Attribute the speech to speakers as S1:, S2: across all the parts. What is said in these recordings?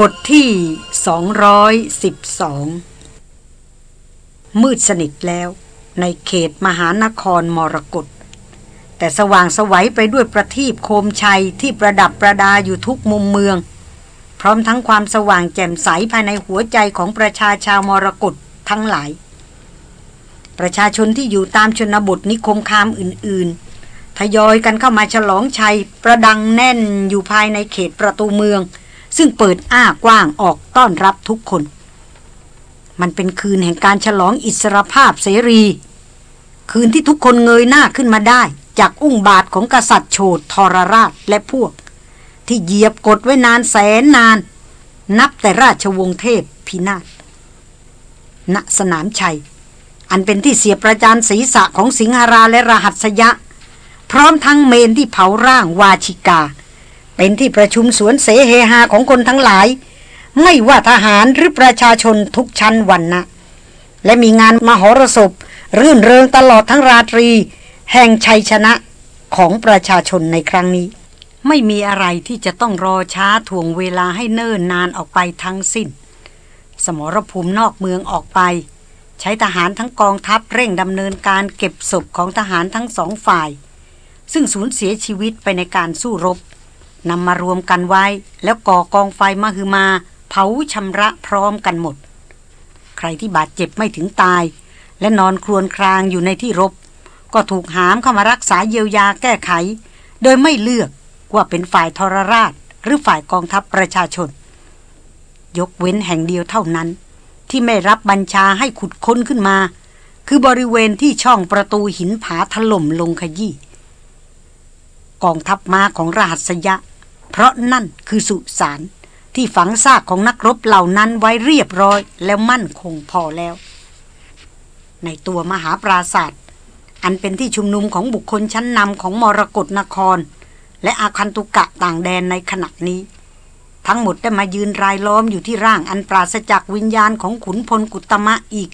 S1: บทที่ 212 มืดสนิทแล้วในเขตมหานครมรกตแต่สว่างสวัยไปด้วยประทีปโคมชัยที่ประดับประดาอยู่ทุกมุมเมือง พร้อมทั้งความสว่างแจ่มใสภายในหัวใจของประชาชาวมรกตทั้งหลาย ประชาชนที่อยู่ตามชนบทนิคมคามอื่น ๆ ทยอยกันเข้ามาฉลองชัยประดังแน่นอยู่ภายในเขตประตูเมือง ซึ่งเปิดอ้ากว้างออกต้อนรับทุกคน มันเป็นคืนแห่งการฉลองอิสรภาพเสรี คืนที่ทุกคนเงยหน้าขึ้นมาได้ จากอุ้งบาทของกษัตริย์โฉดทรราชและพวก ที่เหยียบกดไว้นานแสนนาน นับแต่ราชวงศ์เทพพินาศณสนามชัย อันเป็นที่เสียประจานศีรษะของสิงหราและรหัสยะ พร้อมทั้งเมนที่เผาร่างวาชิกา เป็นที่ประชุมสวนเสเฮฮาของคนทั้งหลาย ไม่ว่าทหารหรือประชาชนทุกชั้นวันนะและมีงานมหรสพ รื่นเริงตลอดทั้งราตรี แห่งชัยชนะของประชาชนในครั้งนี้ ไม่มีอะไรที่จะต้องรอช้าถ่วงเวลาให้เนิ่นนานออกไปทั้งสิ้น สมรภูมินอกเมืองออกไป ใช้ทหารทั้งกองทัพเร่งดำเนินการเก็บศพของทหารทั้งสองฝ่าย ซึ่งสูญเสียชีวิตไปในการสู้รบ นำมารวมกันไว้ แล้วก่อกองไฟมาคือมา เผาชำระพร้อมกันหมด ใครที่บาดเจ็บไม่ถึงตาย และนอนครวญครางอยู่ในที่รบ ก็ถูกหามเข้ามารักษาเยียวยาแก้ไข โดยไม่เลือกว่าเป็นฝ่ายทรราช หรือฝ่ายกองทัพประชาชน ยกเว้นแห่งเดียวเท่านั้น ที่ไม่รับบัญชาให้ขุดค้นขึ้นมา คือบริเวณที่ช่องประตูหินผาถล่มลงขยี้กองทัพมาของรหัสยะ เพราะนั่นคือสุสานที่ฝังซากของนักรบเหล่านั้นไว้เรียบร้อยแล้วมั่นคงพอแล้ว ในตัวมหาปราศาสตร์อันเป็นที่ชุมนุมของบุคคลชั้นนำของมรกรนคร และอาคันตุกะต่างแดนในขณะนี้ ทั้งหมดได้มายืนรายล้อมอยู่ที่ร่างอันปราศจากวิญญาณของขุนพลกุตมะอีก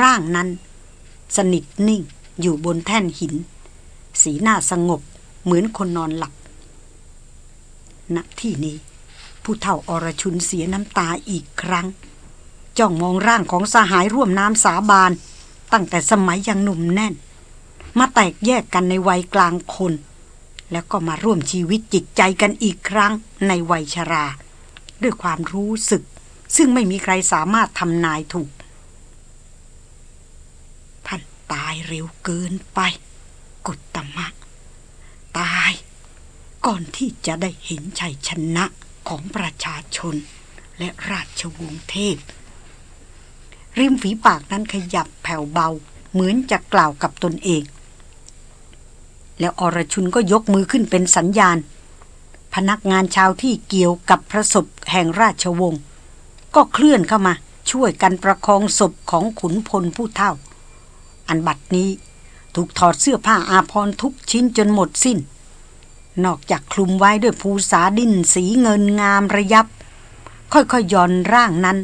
S1: ร่างนั้น สนิทนิ่งอยู่บนแท่นหิน สีหน้าสงบเหมือนคนนอนหลับ ณที่นี้ ผู้เฒ่าอรชุนเสียน้ำตาอีกครั้ง จ้องมองร่างของสหายร่วมน้ำสาบาน ตั้งแต่สมัยยังหนุ่มแน่น มาแตกแยกกันในวัยกลางคน แล้วก็มาร่วมชีวิตจิตใจกันอีกครั้งในวัยชรา ด้วยความรู้สึก ซึ่งไม่มีใครสามารถทำนายถูกท่านตายเร็วเกินไป กุตมะ ตาย ก่อนที่จะได้เห็นชัยชนะของประชาชน และราชวงศ์เทพ ริมฝีปากนั้นขยับแผ่วเบา เหมือนจะกล่าวกับตนเอง แล้วอรชุนก็ยกมือขึ้นเป็นสัญญาณ พนักงานชาวที่เกี่ยวกับพระศพแห่งราชวงศ์ก็เคลื่อนเข้ามาช่วยกันประคองศพของขุนพลผู้เท่า อันบัดนี้ถูกถอดเสื้อผ้าอาภรทุกชิ้นจนหมดสิ้น นอกจากคลุมไว้ด้วยภูษาดินสีเงินงามระยับ ค่อยๆย่อนร่างนั้น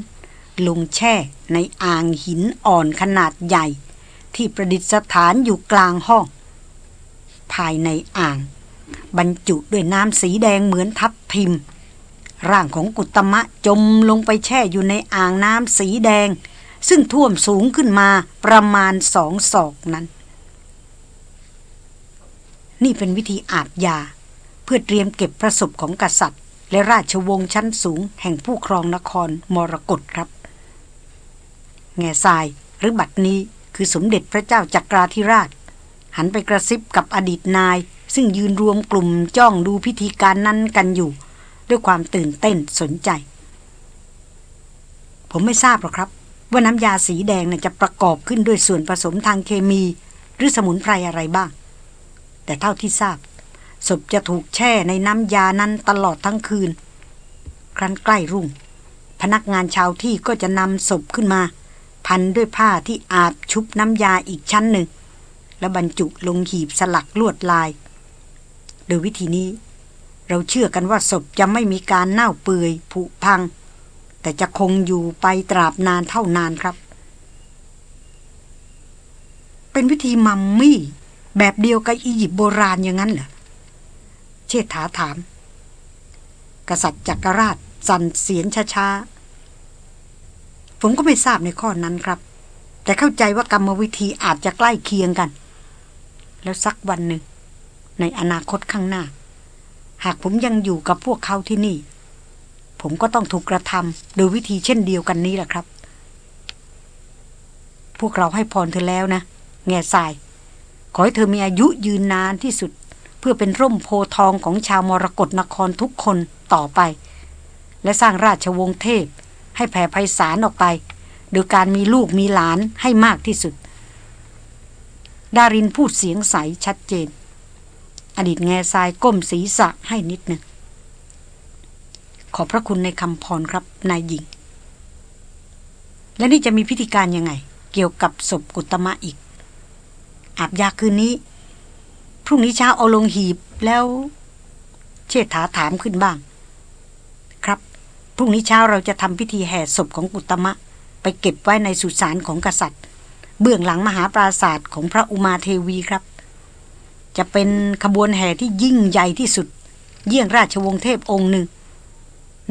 S1: ลงแช่ในอ่างหินอ่อนขนาดใหญ่ ที่ประดิษฐานอยู่กลางห้อง ภายในอ่าง บรรจุด้วยน้ำสีแดงเหมือนทับทิม ร่างของกุตมะจมลงไปแช่อยู่ในอ่างน้ำสีแดง ซึ่งท่วมสูงขึ้นมาประมาณสองศอกนั้น นี่เป็นวิธีอาบยา เพื่อเตรียมเก็บประสบของกษัตริย์ และราชวงศ์ชั้นสูงแห่งผู้ครองนครมรกตครับ แง่ทรายหรือบัตรนี้คือสมเด็จพระเจ้าจักราธิราช หันไปกระซิบกับอดีตนาย ซึ่งยืนรวมกลุ่มจ้องดูพิธีการนั้นกันอยู่ ด้วยความตื่นเต้นสนใจ ผมไม่ทราบหรอกครับ ว่าน้ำยาสีแดงน่จะประกอบขึ้นด้วยส่วนผสมทางเคมี หรือสมุนไพรอะไรบ้าง แต่เท่าที่ทราบ ศพจะถูกแช่ในน้ำยานั้นตลอดทั้งคืน ครั้นใกล้รุ่ง พนักงานชาวที่ก็จะนำศพขึ้นมา พันด้วยผ้าที่อาบชุบน้ำยาอีกชั้นหนึ่ง แล้วบรรจุลงหีบสลักลวดลาย โดยวิธีนี้ เราเชื่อกันว่าศพจะไม่มีการเน่าเปื่อยผุพัง แต่จะคงอยู่ไปตราบนานเท่านานครับ เป็นวิธีมัมมี่แบบเดียวกับอียิปต์โบราณอย่างนั้นเหรอ ษฐาถาม กษัตริย์จักรราชสั่นเสียงช้าๆ ผมก็ไม่ทราบในข้อนั้นครับ แต่เข้าใจว่ากรรมวิธีอาจจะใกล้เคียงกัน แล้วสักวันหนึ่ง ในอนาคตข้างหน้า หากผมยังอยู่กับพวกเขาที่นี่ ผมก็ต้องถูกกระทำโดยวิธีเช่นเดียวกันนี้แหละครับ พวกเราให้พรเธอแล้วนะ แง่ทราย ขอให้เธอมีอายุยืนนานที่สุด พื่อเป็นร่มโพทองของชาวมรกรนครทุกคนต่อไป และสร้างราชวงศ์เทพ ให้แผ่ไพศาลออกไป โดยการมีลูกมีหลานให้มากที่สุด ดารินพูดเสียงใสชัดเจน อดีตแง่ทรายก้มศีรษะให้นิดหนึ่งขอบพระคุณในคำพรครับนายหญิง และนี่จะมีพิธีการยังไง เกี่ยวกับศพกุตมะอีก อาบยาคืนนี้ พรุ่งนี้เช้าเอาลงหีบแล้ว เชษฐาถามขึ้นบ้าง ครับ พรุ่งนี้เช้าเราจะทำพิธีแห่ศพของกุตมะ ไปเก็บไว้ในสุสานของกษัตริย์ เบื้องหลังมหาปราศาสตร์ของพระอุมาเทวีครับ จะเป็นขบวนแห่ที่ยิ่งใหญ่ที่สุด เยี่ยงราชวงศ์เทพองค์หนึ่ง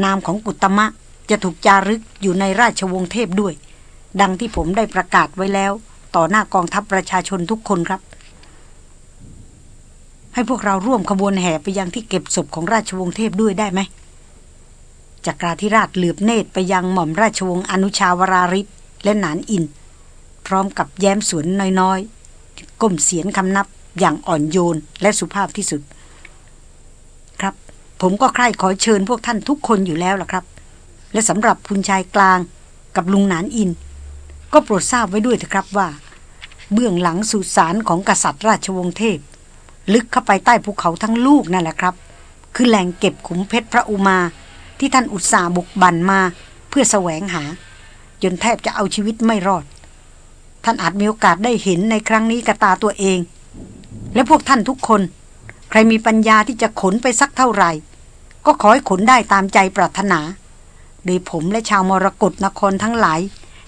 S1: นามของกุตมะจะถูกจารึกอยู่ในราชวงศ์เทพด้วย ดังที่ผมได้ประกาศไว้แล้ว ต่อหน้ากองทัพประชาชนทุกคนครับ ให้พวกเราร่วมขบวนแห่ไปยังที่เก็บศพของราชวงศ์เทพด้วยได้ไหมจักราธิราชเหลือบเนตรไปยังหม่อมราชวงศ์อนุชาวราริศและหนานอิน พร้อมกับแย้มสวนน้อยๆ ก้มเสียงคำนับอย่างอ่อนโยนและสุภาพที่สุด ครับ ผมก็ใคร่ขอเชิญพวกท่านทุกคนอยู่แล้วล่ะครับ และสำหรับพุนชายกลางกับลุงหนานอิน ก็โปรดทราบไว้ด้วยเถอะครับว่า เบื้องหลังสุสานของกษัตริย์ราชวงศ์เทพ ลึกเข้าไปใต้ภูเขาทั้งลูกนั่นแหละครับ คือแหล่งเก็บขุมเพชรพระอุมา ที่ท่านอุตสาบุกบันมาเพื่อแสวงหา จนแทบจะเอาชีวิตไม่รอด ท่านอาจมีโอกาสได้เห็นในครั้งนี้กับตาตัวเอง และพวกท่านทุกคน ใครมีปัญญาที่จะขนไปสักเท่าไหร่ ก็ขอให้ขนได้ตามใจปรารถนาโดยผมและชาวมรกรนครทั้งหลาย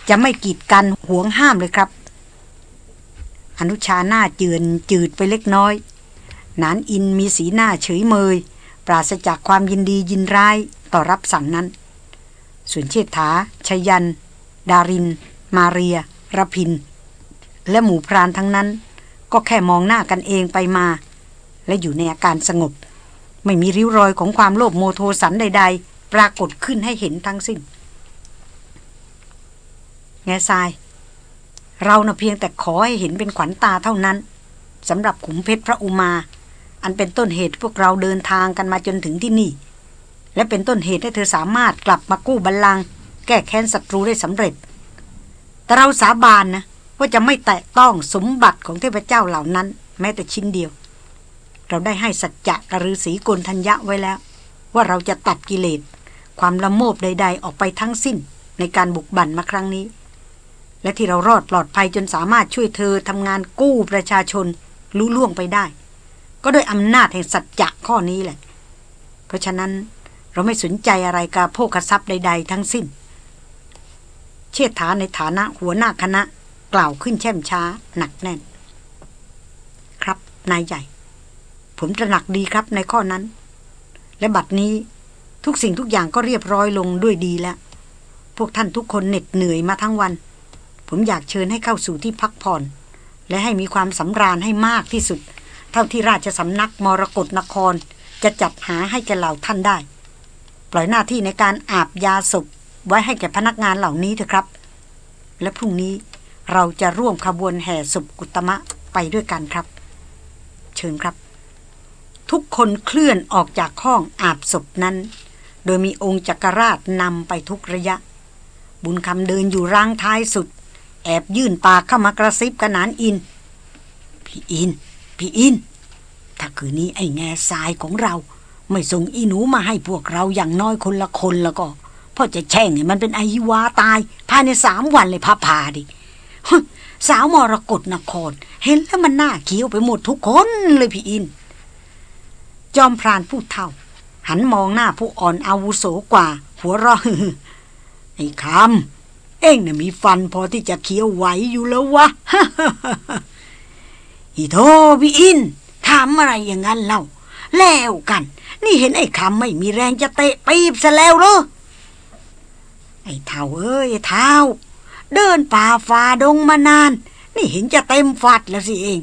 S1: จะไม่กีดกันห่วงห้ามเลยครับ อนุชาหน้าเจือนจืดไปเล็กน้อย นานอินมีสีหน้าเฉยเมย ปราศจากความยินดียินร้ายต่อรับสั่งนั้น ส่วนเชษฐาชยัน ดาริน มาเรียรพิน และหมู่พรานทั้งนั้น ก็แค่มองหน้ากันเองไปมา และอยู่ในอาการสงบ ไม่มีริ้วรอยของความโลภโมโทสันใด ๆ ปรากฏขึ้นให้เห็นทั้งสิ้น แง่ทราย เรานะ่ะเพียงแต่ขอให้เห็นเป็นขวัญตาเท่านั้นสำหรับขุมเพชรพระอุมา อันเป็นต้นเหตุพวกเราเดินทางกันมาจนถึงที่นี่ และเป็นต้นเหตุให้เธอสามารถกลับมากู้บัลลังก์แก้แค้นศัตรูได้สำเร็จ แต่เราสาบานนะว่าจะไม่แตะต้องสมบัติของเทพเจ้าเหล่านั้น แม้แต่ชิ้นเดียว เราได้ให้สัจจะกฤษีกลทัญญะไว้แล้ว ว่าเราจะตัดกิเลสความละโมบใด ๆ ออกไปทั้งสิ้นในการบุกบั่นมาครั้งนี้ และที่เรารอดปลอดภัยจนสามารถช่วยเธอทำงานกู้ประชาชนรู้ล่วงไปได้ ก็ด้วยอำนาจแห่งสัจจะข้อนี้แหละ เพราะฉะนั้นเราไม่สนใจอะไรกับโภคทรัพย์ใด ๆ ทั้งสิ้น เชิดฐาในฐานะหัวหน้าคณะ กล่าวขึ้นแช่มช้า หนักแน่น ครับนายใหญ่ ผมตระหนักดีครับในข้อนั้น และบัดนี้ทุกสิ่งทุกอย่างก็เรียบร้อยลงด้วยดีแล้ว พวกท่านทุกคนเหน็ดเหนื่อยมาทั้งวัน ผมอยากเชิญให้เข้าสู่ที่พักผ่อน และให้มีความสำราญให้มากที่สุด ท่าที่ราชสำนักมรกรนคร จะจัดหาให้แก่เหล่าท่านได้ ปล่อยหน้าที่ในการอาบยาศพไว้ให้แก่พนักงานเหล่านี้เถอะครับ และพรุ่งนี้เราจะร่วมขบวนแห่ศพกุตมะไปด้วยกันครับ เชิญครับ ทุกคนเคลื่อนออกจากห้องอาบศพนั้น โดยมีองค์จักรราชนำไปทุกระยะ บุญคำเดินอยู่ร่างท้ายสุด แอบยื่นปากเข้ามากระซิบกระนานอิน พี่อิน พี่อิน ถ้าคืนนี้ไอ้แง่ทรายของเรา ไม่ส่งอีหนูมาให้พวกเราอย่างน้อยคนละคนแล้วก็พ่อจะแช่งให้มันเป็นไอฮิวาตาย ภายในสามวันเลยพาพาดิสาวมรกรนคร เห็นแล้วมันหน่าเคี้ยวไปหมดทุกคนเลยพี่อิน จอมพรานผู้เท่า หันมองหน้าผู้อ่อนอาวุโสกว่า หัวเราะไอ้คำเอ็งเนี่ยมีฟันพอที่จะเคี้ยวไหวอยู่แล้ววะ อีโทพี่อินถามอะไรอย่างนั้นเล่า แล้วกัน นี่เห็นไอ้คำไม่มีแรงจะเตะปีบซะแล้วเหรอไอ้เท่าเอ้ยเท่าเดินป่าฝ่าดงมานาน นี่เห็นจะเต็มฟัดแล้วสิเอง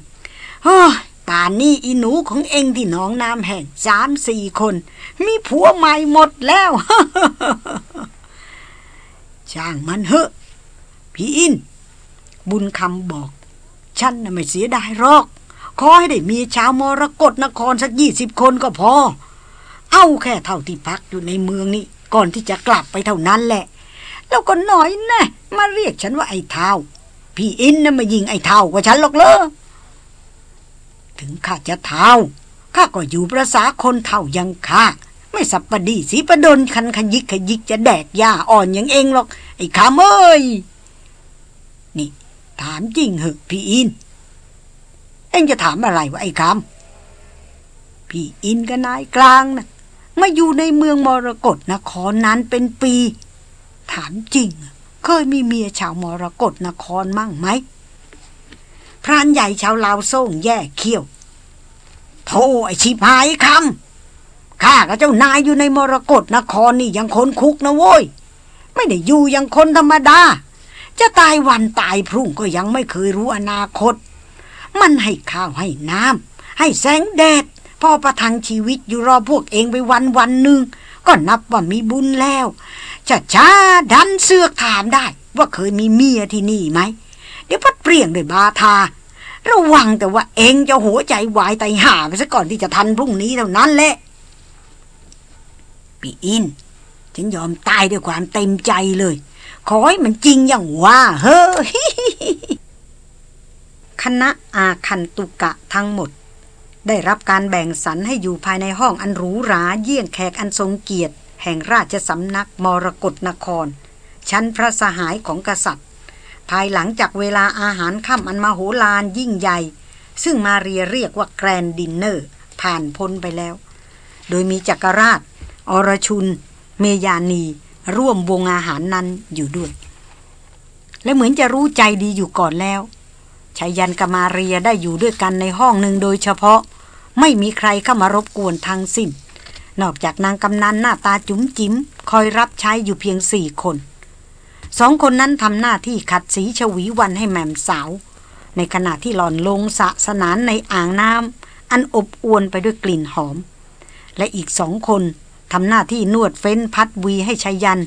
S1: เฮ้ยป่านนี้อีหนูของเองที่หนองน้ำแห่งสามสี่คน มีผัวใหม่หมดแล้วช่างมันเฮอะ พี่อิน บุญคำบอก ฉันน่ะไม่เสียดายหรอก ขอให้ได้มีชาวมรกรนครสักยี่สิบคนก็พอ เอาแค่เท่าที่พักอยู่ในเมืองนี้ก่อนที่จะกลับไปเท่านั้นแหละ แล้วก็น้อยแน่มาเรียกฉันว่าไอ้เท้าพี่อินน่ะมายิงไอ้เท้ากว่าฉันหรอกเลยถึงข้าจะเท้าข้าก็อยู่ประษาคนเท่ายังข้าไม่สับปดีสีประดนคันขยิกขยิกจะแดกยาอ่อนอย่างเองหรอก ไอ้ขามเอ้ยนี่ ถามจริงเหอะพี่อิน เอ็งจะถามอะไรวะไอ้คำพี่อินกับนายกลางนะมาอยู่ในเมืองมรกรนครนั้นเป็นปี ถามจริง เคยมีเมียชาวมรกรนครมั่งไหมพรานใหญ่ชาวลาวส่งแย่เขี้ยวโธ่ไอชิพายคำข้ากับเจ้านายอยู่ในมรกรนครนี่ยังคนคุกนะโว้ย ไม่ได้อยู่ยังคนธรรมดา จะตายวันตายพรุ่งก็ยังไม่เคยรู้อนาคต มันให้ข้าวให้น้ำให้แสงแดดพอประทังชีวิตอยู่รอพวกเองไปวันวันหนึ่งก็นับว่ามีบุญแล้วจะช้าดันเสือกถามได้ ว่าเคยมีเมียที่นี่ไหม เดี๋ยวพัดเปลี่ยงด้วยบาทา ระวังแต่ว่าเองจะหัวใจวายไตห่าไปซะก่อนที่จะทันพรุ่งนี้เท่านั้นแหละปีอินฉันยอมตายด้วยความเต็มใจเลย ขอให้มันจริงอย่างว่า เฮ้ยคณะอาคันตุกะทั้งหมด ได้รับการแบ่งสรรให้อยู่ภายในห้องอันหรูหราเยี่ยงแขกอันทรงเกียรติ แห่งราชสำนักมรกรนคร ชั้นพระสหายของกษัตริย์ ภายหลังจากเวลาอาหารค่ำอันมาโหฬารยิ่งใหญ่ ซึ่งมาเรียเรียกว่าแกรนดินเนอร์ ผ่านพ้นไปแล้ว โดยมีจักรราช อรชุน เมยานี ร่วมวงอาหารนั้นอยู่ด้วย และเหมือนจะรู้ใจดีอยู่ก่อนแล้วชายันกมาเรียได้อยู่ด้วยกันในห้องหนึ่งโดยเฉพาะ ไม่มีใครเข้ามารบกวนทางสิ้น นอกจากนางกำนันหน้าตาจุ๋มจิ๋มคอยรับใช้อยู่เพียงสี่คนสองคนนั้นทำหน้าที่ขัดสีชวีวันให้แม่มสาว ในขณะที่หล่อนลงสะสนานในอ่างน้ำอันอบอวนไปด้วยกลิ่นหอม และอีกสองคน ทำหน้าที่นวดเฟ้นพัดวีให้ชายัน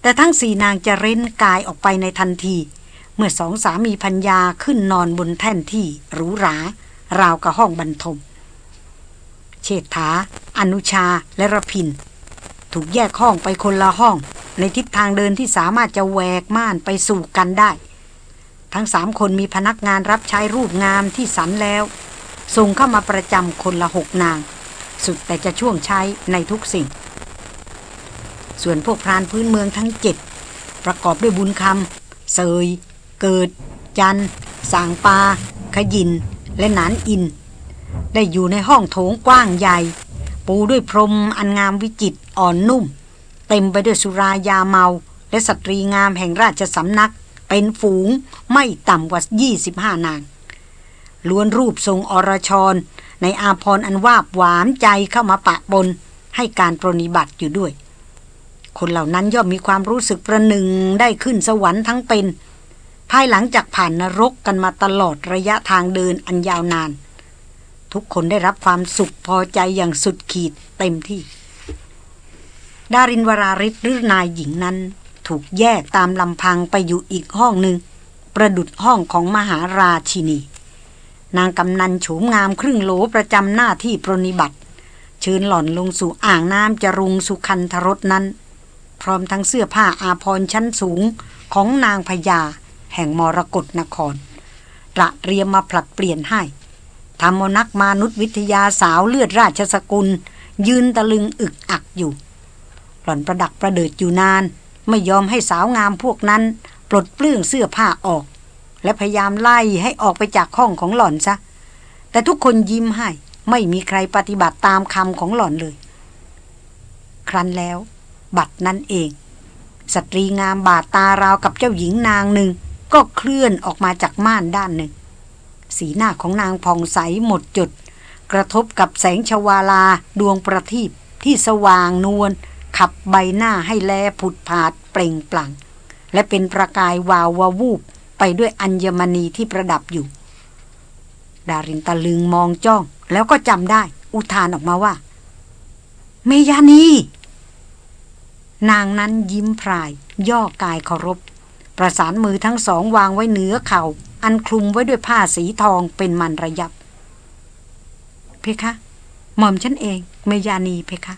S1: แต่ทั้งสี่นางจะเร้นกายออกไปในทันที เมื่อสองสามีพัญญาขึ้นนอนบนแท่นที่หรูหราราวกับห้องบรรทม เชษฐา อนุชาและระพิน ถูกแยกห้องไปคนละห้อง ในทิศทางเดินที่สามารถจะแหวกม่านไปสู่กันได้ ทั้งสามคนมีพนักงานรับใช้รูปงามที่สันแล้วส่งเข้ามาประจำคนละหกนาง สุดแต่จะช่วงใช้ในทุกสิ่ง ส่วนพวกพรานพื้นเมืองทั้งเจ็ดประกอบด้วยบุญคำเซยเกิด จันสางปา ขยิน และหนานอิน ได้อยู่ในห้องโถงกว้างใหญ่ ปูด้วยพรมอันงามวิจิตอ่อนนุ่ม เต็มไปด้วยสุรายาเมา และสตรีงามแห่งราชสำนัก เป็นฝูงไม่ต่ำกว่า 25 นางล้วนรูปทรงอรชร ในอาพรอันวาบหวานใจเข้ามาปะบนให้การปรนิบัติอยู่ด้วย คนเหล่านั้นย่อมมีความรู้สึกประหนึ่งได้ขึ้นสวรรค์ทั้งเป็น ภายหลังจากผ่านนรกกันมาตลอดระยะทางเดินอันยาวนาน ทุกคนได้รับความสุขพอใจอย่างสุดขีดเต็มที่ ดารินวราริศหรือนายหญิงนั้น ถูกแยกตามลำพังไปอยู่อีกห้องหนึ่งประดุดห้องของมหาราชินี นางกำนันโฉมงามครึ่งโหลประจำหน้าที่ปรนิบัติ เชิญหล่อนลงสู่อ่างน้ำจรุงสุคันธรสนั้น พร้อมทั้งเสื้อผ้าอาภรณ์ชั้นสูงของนางพญาแห่งมรกรนครตระเรียมมาผลัดเปลี่ยนให้ทำมนักมนุษยวิทยาสาวเลือดราชสกุล ยืนตะลึงอึกอักอยู่ หล่อนประดักประเดิดอยู่นาน ไม่ยอมให้สาวงามพวกนั้น ปลดเปลื้องเสื้อผ้าออก และพยายามไล่ให้ออกไปจากห้องของหล่อนซะ แต่ทุกคนยิ้มให้ ไม่มีใครปฏิบัติตามคำของหล่อนเลย ครั้นแล้ว บัดนั้นเอง สตรีงามบาดตาราวกับเจ้าหญิงนางหนึ่ง ก็เคลื่อนออกมาจากม่านด้านหนึ่ง สีหน้าของนางผ่องใสหมดจด กระทบกับแสงชวาลาดวงประทีปที่สว่างนวลขับใบหน้าให้แลผุดผาดเปล่งปลั่ง และเป็นประกายวาววาวูบ ไปด้วยอัญมณีที่ประดับอยู่ ดารินตะลึงมองจ้อง แล้วก็จำได้ อุทานออกมาว่า เมยานีนางนั้นยิ้มพราย ย่อกายเคารพ ประสานมือทั้งสองวางไว้เหนือเขา่าอันคลุมไว้ด้วยผ้าสีทองเป็นมันระยับ เพคะ หม่อมฉันเอง เมยานีเพคะ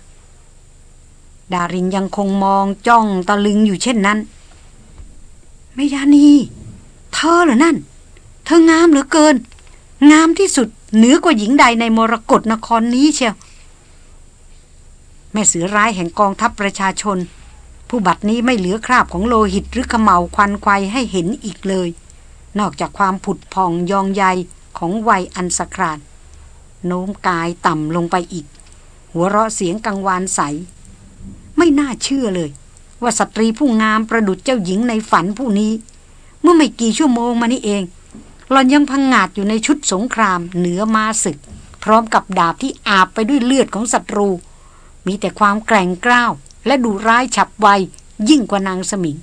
S1: ดารินยังคงมองจ้องตะลึงอยู่เช่นนั้น เมยานี เธอเหรอนั่น เธองามเหลือเกิน งามที่สุดเหนือกว่าหญิงใดในมรกรนครนี้เชียว แม่เสือร้ายแห่งกองทัพประชาชน ผู้บัดนี้ไม่เหลือคราบของโลหิตหรือขมเหลาควันควายให้เห็นอีกเลย นอกจากความผุดพองยองใยของวัยอันสครานโน้มกายต่ำลงไปอีก หัวเราะเสียงกังวานใส ไม่น่าเชื่อเลย ว่าสตรีผู้งามประดุจเจ้าหญิงในฝันผู้นี้ มื่อไม่กี่ชั่วโมงมานี้เอง หลอนยังพังงาดอยู่ในชุดสงครามเหนือมาศึก พร้อมกับดาบที่อาบไปด้วยเลือดของศัตรู มีแต่ความแกร่งกล้าวและดูร้ายฉับไวยิ่งกว่านางสมิง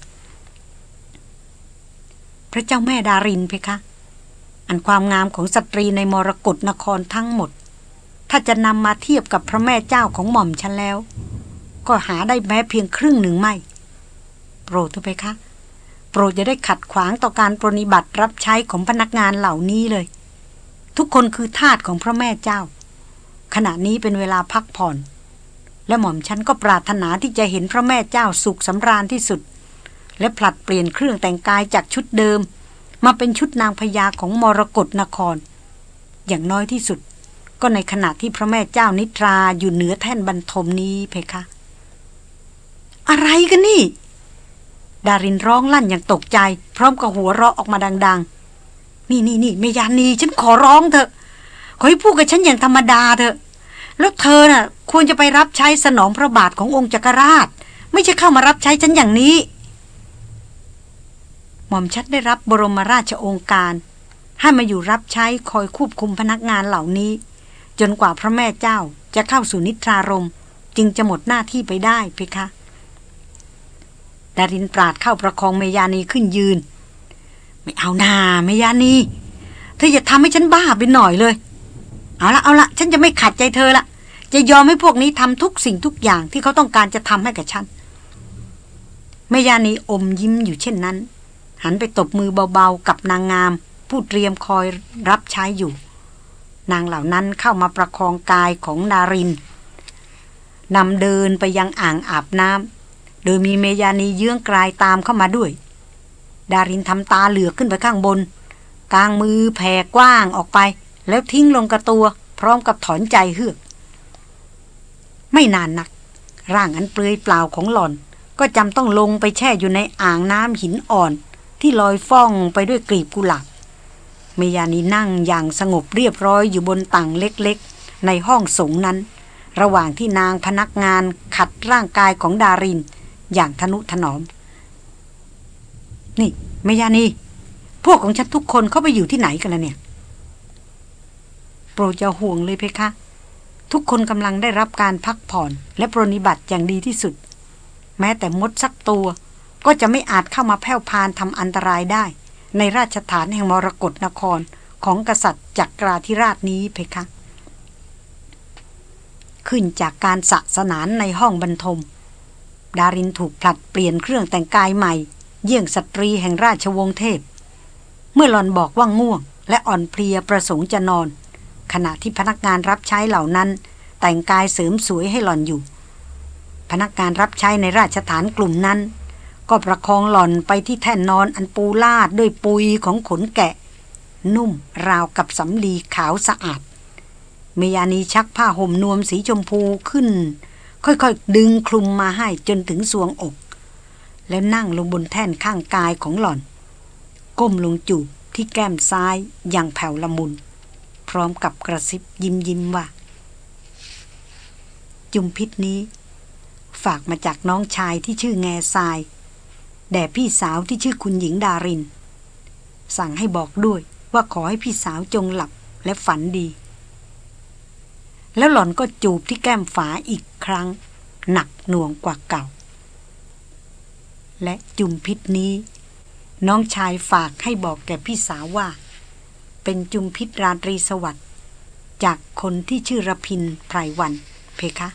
S1: พระเจ้าแม่ดารินเพคะ อันความงามของสตรีในมรกรนครทั้งหมด ถ้าจะนำมาเทียบกับพระแม่เจ้าของหม่อมฉันแล้ว ก็หาได้แม้เพียงครึ่งหนึ่งไม่ โปรดเถอะเพคะ โปรดจะได้ขัดขวางต่อการปรนิบัติรับใช้ของพนักงานเหล่านี้เลย ทุกคนคือทาสของพระแม่เจ้า ขณะนี้เป็นเวลาพักผ่อน และหม่อมฉันก็ปรารถนาที่จะเห็นพระแม่เจ้าสุขสำราญที่สุด และผลัดเปลี่ยนเครื่องแต่งกายจากชุดเดิม มาเป็นชุดนางพญาของมรกรนคร อย่างน้อยที่สุด ก็ในขณะที่พระแม่เจ้านิทราอยู่เหนือแท่นบรรทมนี้เพคะ อะไรกันนี่ ดารินร้องลั่นอย่างตกใจ พร้อมกับหัวเราะออกมาดัง ๆ นี่นี่นี่เมยานีฉันขอร้องเถอะ ขอให้พูดกับฉันอย่างธรรมดาเถอะ แล้วเธอน่ะ ควรจะไปรับใช้สนองพระบาทขององค์จักรราช ไม่ใช่เข้ามารับใช้ฉันอย่างนี้ หม่อมชัดได้รับบรมราชองค์การ ให้มาอยู่รับใช้คอยควบคุมพนักงานเหล่านี้ จนกว่าพระแม่เจ้าจะเข้าสู่นิทรารม จึงจะหมดหน้าที่ไปได้เพคะ ดารินปราดเข้าประคองเมยานีขึ้นยืน ไม่เอาหนาเมยานีเธออย่าทำให้ฉันบ้าไปหน่อยเลย เอาละเอาละฉันจะไม่ขัดใจเธอละจะยอมให้พวกนี้ทำทุกสิ่งทุกอย่างที่เขาต้องการจะทำให้กับฉันเมยานีอมยิ้มอยู่เช่นนั้น หันไปตบมือเบาๆกับนางงาม ผู้เตรียมคอยรับใช้อยู่ นางเหล่านั้นเข้ามาประคองกายของดารินนำเดินไปยังอ่างอาบน้ำ โดยมีเมยานีเยื้องกลายตามเข้ามาด้วย ดารินทำตาเหลือกขึ้นไปข้างบน กลางมือแผ่กว้างออกไป แล้วทิ้งลงกระตัว พร้อมกับถอนใจเฮือก ไม่นานนัก ร่างอันเปลือยเปล่าของหล่อน ก็จำต้องลงไปแช่อยู่ในอ่างน้ำหินอ่อน ที่ลอยฟ้องไปด้วยกลีบกุหลาบเมยานีนั่งอย่างสงบเรียบร้อยอยู่บนตังเล็กๆ ในห้องสงนั้น ระหว่างที่นางพนักงานขัดร่างกายของดาริน อย่างทนุถนอม นี่เมยานี พวกของฉันทุกคนเข้าไปอยู่ที่ไหนกันแล้วเนี่ย โปรดจะห่วงเลยเพคะ ทุกคนกำลังได้รับการพักผ่อน และปรนิบัติอย่างดีที่สุด แม้แต่มดสักตัวก็จะไม่อาจเข้ามาแผ่วพานทำอันตรายได้ ในราชฐานแห่งมรกรนครของกษัตริย์จักราธิราชนี้เพคะ ขึ้นจากการสะสนานในห้องบรรทม ดารินถูกผลัดเปลี่ยนเครื่องแต่งกายใหม่ เยี่ยงสตรีแห่งราชวงศ์เทพ เมื่อหลอนบอกว่าง่วง และอ่อนเพลียประสงค์จะนอน ขณะที่พนักงานรับใช้เหล่านั้น แต่งกายเสริมสวยให้หลอนอยู่ พนักงานรับใช้ในราชฐานกลุ่มนั้น ก็ประคองหลอนไปที่แท่นนอนอันปูลาดด้วยปุยของขนแกะ นุ่มราวกับสำลีขาวสะอาดเมยานีชักผ้าห่มนวมสีชมพูขึ้น ค่อยๆ ดึงคลุมมาให้จนถึงสวงอก แล้วนั่งลงบนแท่นข้างกายของหล่อน ก้มลงจูบที่แก้มซ้ายอย่างแผ่วละมุน พร้อมกับกระซิบยิ้มยิ้มว่า จุมพิษนี้ ฝากมาจากน้องชายที่ชื่อแง่ทราย แด่พี่สาวที่ชื่อคุณหญิงดาริน สั่งให้บอกด้วยว่าขอให้พี่สาวจงหลับและฝันดี แล้วหล่อนก็จูบที่แก้มฝาอีกครั้ง หนักหน่วงกว่าเก่า และจุมพิษนี้ น้องชายฝากให้บอกแก่พี่สาวว่า เป็นจุมพิษราตรีสวัสดิ์จากคนที่ชื่อระพินไพรวันเพคะ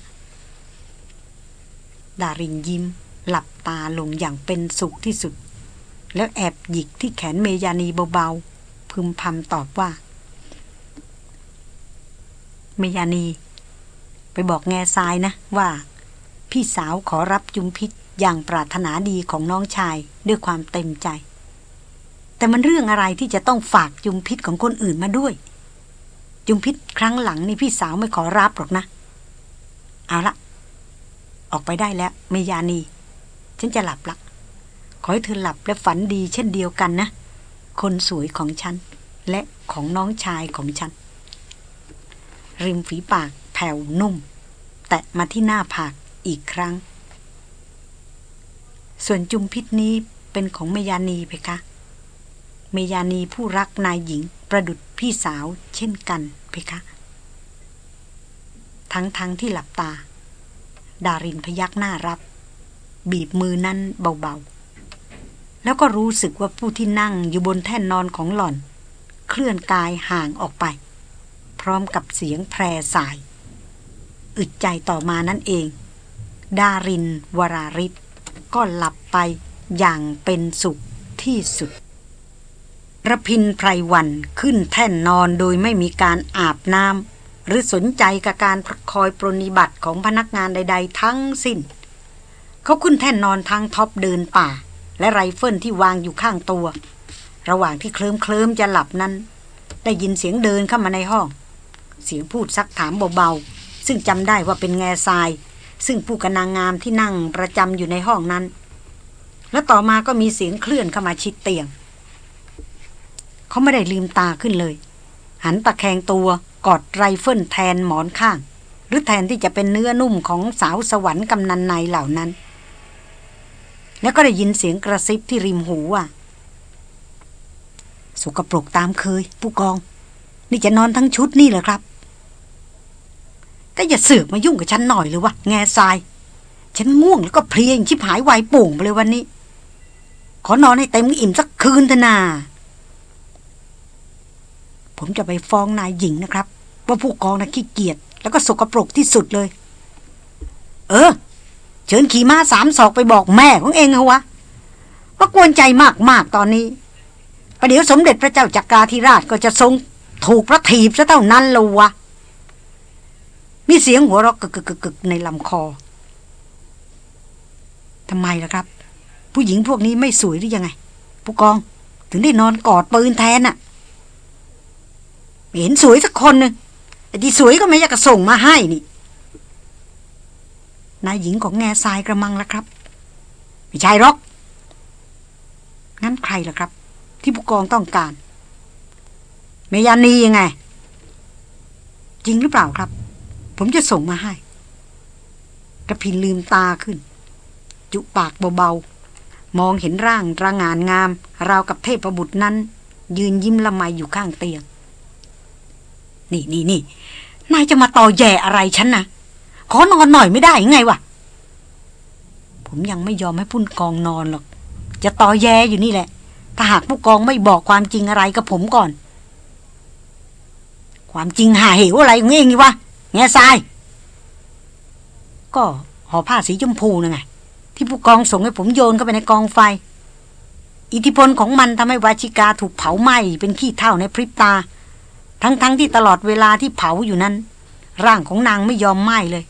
S1: ดารินยิ้ม หลับตาลงอย่างเป็นสุขที่สุด แล้วแอบหยิกที่แขนเมยานีเบาๆพึมพำตอบว่า เมยานี ไปบอกแง่ทรายนะว่า พี่สาวขอรับจุมพิษอย่างปรารถนาดีของน้องชายด้วยความเต็มใจ แต่มันเรื่องอะไรที่จะต้องฝากจุมพิษของคนอื่นมาด้วย จุมพิษครั้งหลังนี่พี่สาวไม่ขอรับหรอกนะ เอาละออกไปได้แล้วเมยานี ฉันจะหลับละขอให้เธอหลับและฝันดีเช่นเดียวกันนะ คนสวยของฉัน และของน้องชายของฉัน ริมฝีปากแผ่วนุ่ม แตะมาที่หน้าผากอีกครั้ง ส่วนจุมพิษนี้เป็นของเมยานีเพคะ เมยานีผู้รักนายหญิงประดุดพี่สาวเช่นกันเพคะ ทั้งทั้งที่หลับตา ดารินพยักหน้ารับ บีบมือนั้นเบาๆ แล้วก็รู้สึกว่าผู้ที่นั่งอยู่บนแท่นนอนของหล่อน เคลื่อนกายห่างออกไป ร้อมกับเสียงแพรสาย อึดใจต่อมานั่นเอง ดารินวราริศก็หลับไปอย่างเป็นสุขที่สุดรพินทร์ ไพรวัลย์ขึ้นแท่นนอนโดยไม่มีการอาบน้ำหรือสนใจกับการคอยปรนิบัติของพนักงานใด ๆ ทั้งสิ้น เขาขึ้นแท่นนอนทั้งท็อปเดินป่า และไรเฟิลที่วางอยู่ข้างตัว ระหว่างที่เคลิ้มเคลิมจะหลับนั้น ได้ยินเสียงเดินเข้ามาในห้อง เสียงพูดซักถามเบาๆ ซึ่งจำได้ว่าเป็นแง่ทราย ซึ่งผู้กนางงามที่นั่งประจำอยู่ในห้องนั้น แล้วต่อมาก็มีเสียงเคลื่อนเข้ามาชิดเตียง เขาไม่ได้ลืมตาขึ้นเลย หันตะแคงตัวกอดไรเฟิลแทนหมอนข้าง หรือแทนที่จะเป็นเนื้อนุ่มของสาวสวรรค์กำนันในเหล่านั้น แล้วก็ได้ยินเสียงกระซิบที่ริมหูว่าสกปรกตามเคย ผู้กอง นี่จะนอนทั้งชุดนี่เหรอครับ ก็อย่าเสือกมายุ่งกับฉันหน่อยเลยวะแง่ทราย ฉันง่วงแล้วก็เพลียชิบหายวายป่งไปเลยวันนี้ ขอนอนให้เต็มอิ่มสักคืนเถอะนาผมจะไปฟ้องนายหญิงนะครับ ว่าผู้กองนะขี้เกียจแล้วก็สกปรกที่สุดเลย เออ เชิญขี่ม้าสามศอกไปบอกแม่ของเองเหรอวะว่ากวนใจมากๆตอนนี้ประเดี๋ยวสมเด็จพระเจ้าจักราธิราชก็จะทรงถูกพระถีบซะเท่านั้นละวะ มีเสียงหัวเราะกึกกึกกึกในลำคอทำไมล่ะครับ ผู้หญิงพวกนี้ไม่สวยหรือยังไง ผู้กอง ถึงได้นอนกอดปืนแทนน่ะเห็นสวยสักคนหนึ่งแต่ที่สวยก็ไม่อยากจะส่งมาให้นี่นายหญิงของแง่ทรายกระมังแล้วครับไม่ใช่หรอก งั้นใครล่ะครับ ที่ผู้กองต้องการ เมยานียังไง จริงหรือเปล่าครับ ผมจะส่งมาให้กระพินลืมตาขึ้น จุปากเบาๆ มองเห็นร่างระงานงาม ราวกับเทพบุตรนั้น ยืนยิ้มละไมอยู่ข้างเตียง นี่นี่นี่นายจะมาต่อแย่อะไรฉันนะขอนอนหน่อยไม่ได้ยังไงวะผมยังไม่ยอมให้พุ่นกองนอนหรอก จะต่อแย่อยู่นี่แหละ ถ้าหากผู้กองไม่บอกความจริงอะไรกับผมก่อน ความจริงหาเหวอะไรของเองนี่วะ แง่ทราย ก็ห่อผ้าสีชมพูนะไง ที่ผู้กองส่งให้ผมโยนเข้าไปในกองไฟ อิทธิพลของมันทำให้วาชิกาถูกเผาไหม้เป็นขี้เท่าในพริบตา ทั้งๆทที่ตลอดเวลาที่เผาอยู่นั้น ร่างของนางไม่ยอมไหม้เลย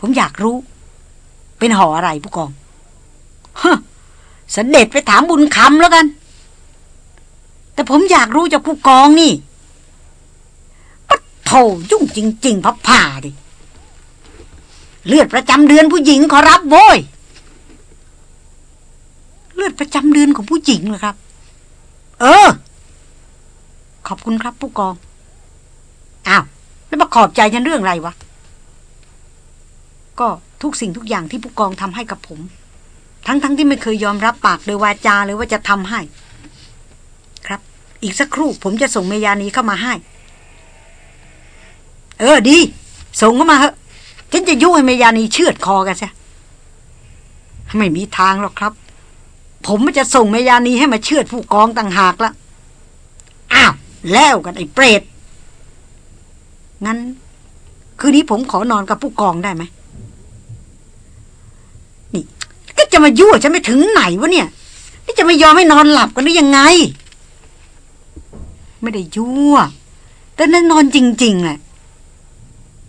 S1: ผมอยากรู้ เป็นห่ออะไรผู้กองฮะสเด็จไปถามบุญคำแล้วกัน แต่ผมอยากรู้จากผู้กองนี่ โถยุ่งจริง ๆ พับผ่าดิ เลือดประจำเดือนผู้หญิงขอรับโว้ย เลือดประจำเดือนของผู้หญิงเหรอครับ เออ ขอบคุณครับผู้กอง อ้าว แล้วมาขอบใจฉันเรื่องอะไรวะ ก็ทุกสิ่งทุกอย่างที่ผู้กองทำให้กับผม ทั้งๆทที่ไม่เคยยอมรับปากโดยวาจาเลยว่าจะทำให้ ครับ อีกสักครู่ผมจะส่งเมยานีเข้ามาให้ เออดี ส่งเข้ามาเถอะฉันจะยุ่งให้เมยานีเชือดคอกันซะไม่มีทางหรอกครับ ผมจะส่งเมยานีให้มาเชือดผู้กองต่างหากละอ้าวแล้วกันไอ้เปรตงั้น คืนนี้ผมขอนอนกับผู้กองได้ไหมนี่ ก็จะมายั่วจะไม่ถึงไหนวะเนี่ย นี่จะไม่ยอมให้นอนหลับกันหรือยังไง ไม่ได้ยั่วแต่นั่นนอนจริงๆแหละ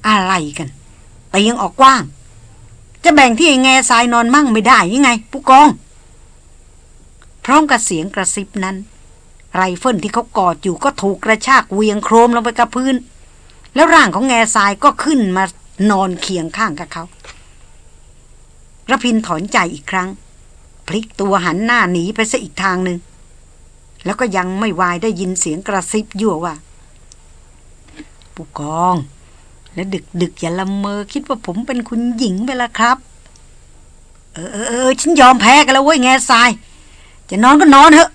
S1: อะไรกันแต่ยังออกกว้าง จะแบ่งที่ไอ้แง่ทรายนอนมั่งไม่ได้ยังไง ผู้กอง พร้อมกับเสียงกระซิบนั้น ไรเฟิลที่เขากอดอยู่ก็ถูกกระชากเวียงโครมลงไปกับพื้น แล้วร่างของแง่ทรายก็ขึ้นมานอนเคียงข้างกับเขาระพินถอนใจอีกครั้ง พลิกตัวหันหน้าหนีไปซะอีกทางหนึ่งแล้วก็ยังไม่วายได้ยินเสียงกระซิบยั่วว่าผู้กอง และดึกดึกอย่าละเมอคิดว่าผมเป็นคุณหญิงไปละครับ เออเออเออฉันยอมแพ้กันแล้วเว้ยแง่ทราย จะนอนก็นอนเถอะ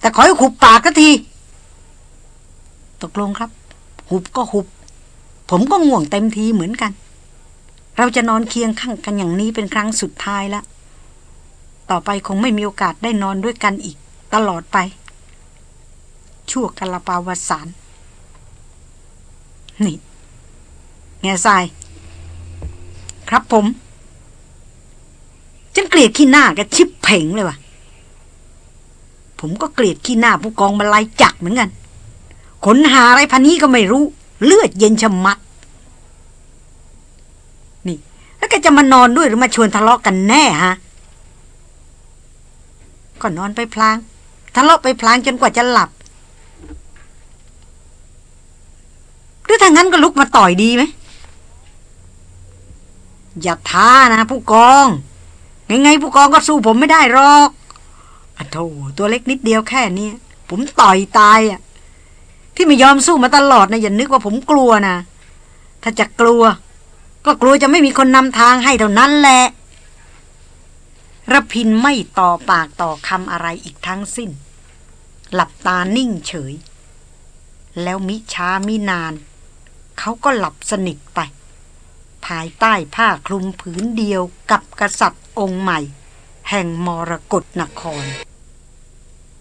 S1: แต่ขอให้หุบปากก็ที ตกลงครับ หุบก็หุบ ผมก็ง่วงเต็มทีเหมือนกัน เราจะนอนเคียงข้างกันอย่างนี้เป็นครั้งสุดท้ายละต่อไปคงไม่มีโอกาสได้นอนด้วยกันอีก ตลอดไป ชั่วกลปาวสารนี่ แง่ทราย ครับผม ฉันเกลียดขี้หน้าแกชิบเพ่งเลยว่ะ ผมก็เกลียดขี้หน้าผู้กองมาลายจักเหมือนกัน ขนหาอะไรพันนี้ก็ไม่รู้ เลือดเย็นชะมัด นี่ แล้วแกจะมานอนด้วยหรือมาชวนทะเลาะกันแน่ฮะ ก็นอนไปพลาง ทะเลาะไปพลางจนกว่าจะหลับหรือถ้างั้นก็ลุกมาต่อยดีไหม อย่าท้านะ ผู้กอง ไงๆผู้กองก็สู้ผมไม่ได้หรอกอโถตัวเล็กนิดเดียวแค่นี้ผมต่อยตายอะ ที่ไม่ยอมสู้มาตลอดนะอย่านึกว่าผมกลัวนะ ถ้าจะกลัว ก็กลัวจะไม่มีคนนำทางให้เท่านั้นแหละระพินไม่ต่อปากต่อคำอะไรอีกทั้งสิ้น หลับตานิ่งเฉย แล้วมิช้ามินาน เขาก็หลับสนิทไป ภายใต้ผ้าคลุมผืนเดียวกับกษัตริย์องค์ใหม่ แห่งมรกรนคร